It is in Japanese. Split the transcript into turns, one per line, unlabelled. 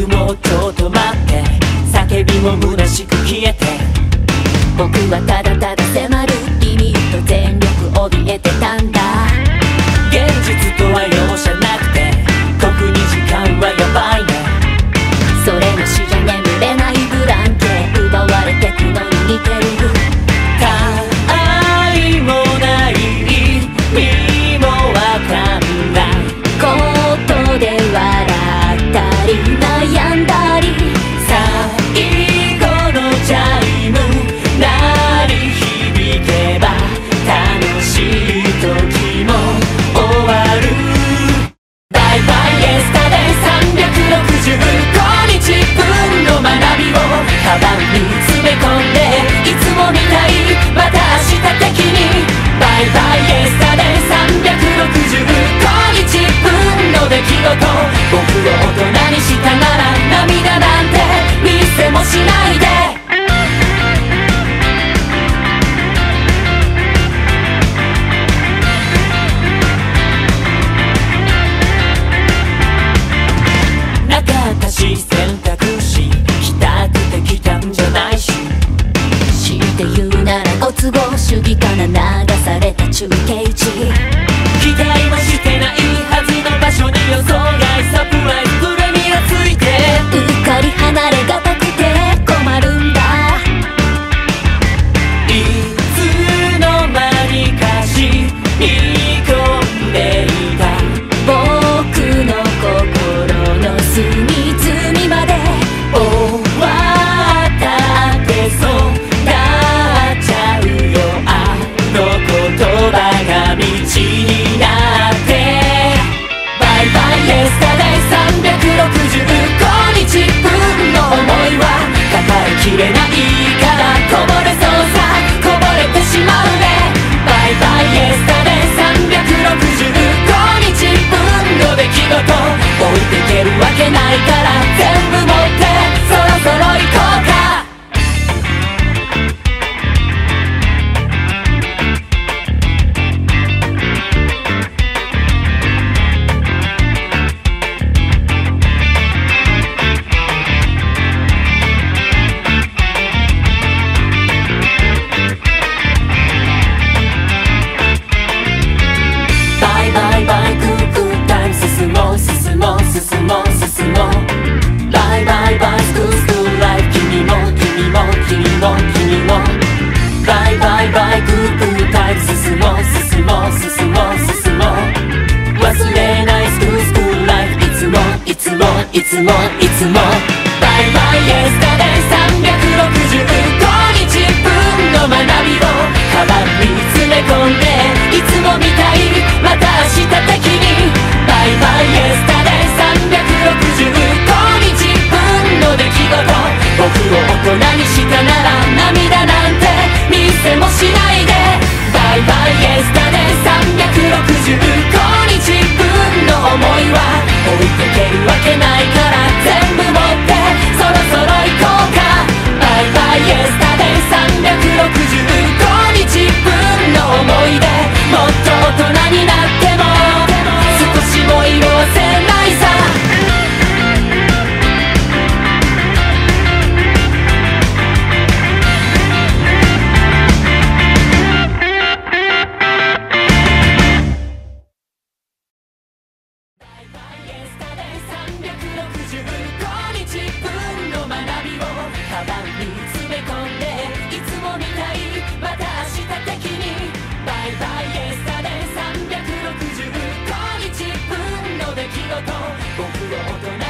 僕も今日と待って叫びも虚しく消えて僕はただただ迫る君と全力怯えてたんだ。僕を大人にしたなら涙なんて見せもしないで。なかったし選択肢したくてきたんじゃないし。強いて言うならお都合主義から流された中継地。いつもいつも By my エスタデイ365日分の学びを川に詰め込んでいつもみたい詰め込んでいつもみたい。また明日的にバイバイエスタデ365日。分の出来事僕を大人